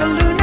a lunatic.